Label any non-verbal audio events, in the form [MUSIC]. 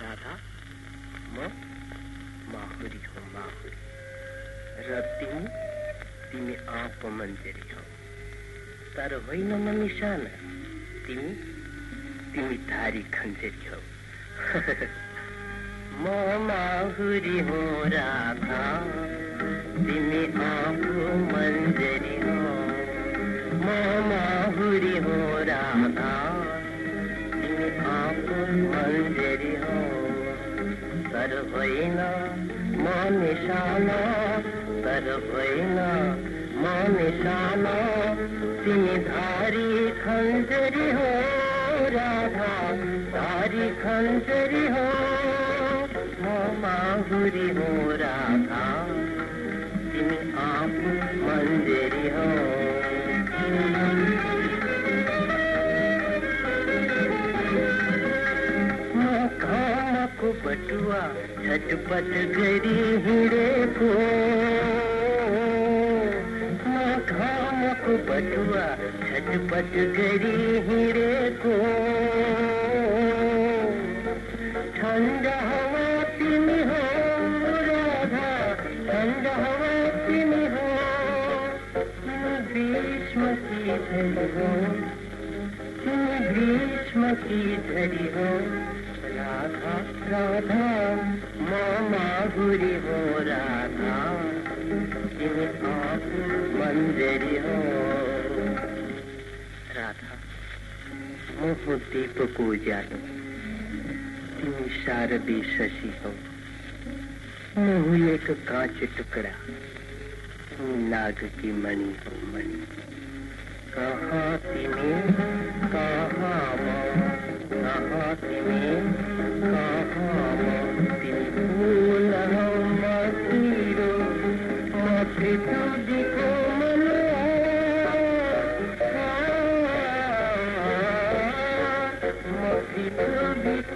राधा म माहुरी हो माहुरी र तिमी तिमी आँप मन्जरी हौ तर होइन म निशाना। तिमी तिमी धारी खन्जरी हौ [LAUGHS] म माहुरी हो राधा। तिमी आँपो मन्जरी हो। म माहुरी हो राधा। तिमी आँपो मन्जरी होइन म निशाना होइन म निशाना। तिमी धारी खन्जरी हो, राधा धारी खंजरी हो म माहुरी हो, राधा। तिमी आफू बटुवा झटपट गरी हिँडेको म घामको बटुवा झटपट गरी हिँडेको ठन्डा हवा तिमी हो, राधा ठन्डा हवा तिमी हो। ग्रीष्म की झरी हो ग्रीष्म की झरी हो। राधा राधा म माधुरी हो राधा तिमी आफू मन्जरी हो। राधा म हो दीपको उज्यालो तिमी शारदी शशि हो। म हुँ एक कांच टुकड़ा नाग की मणि हो मणि। कहाँ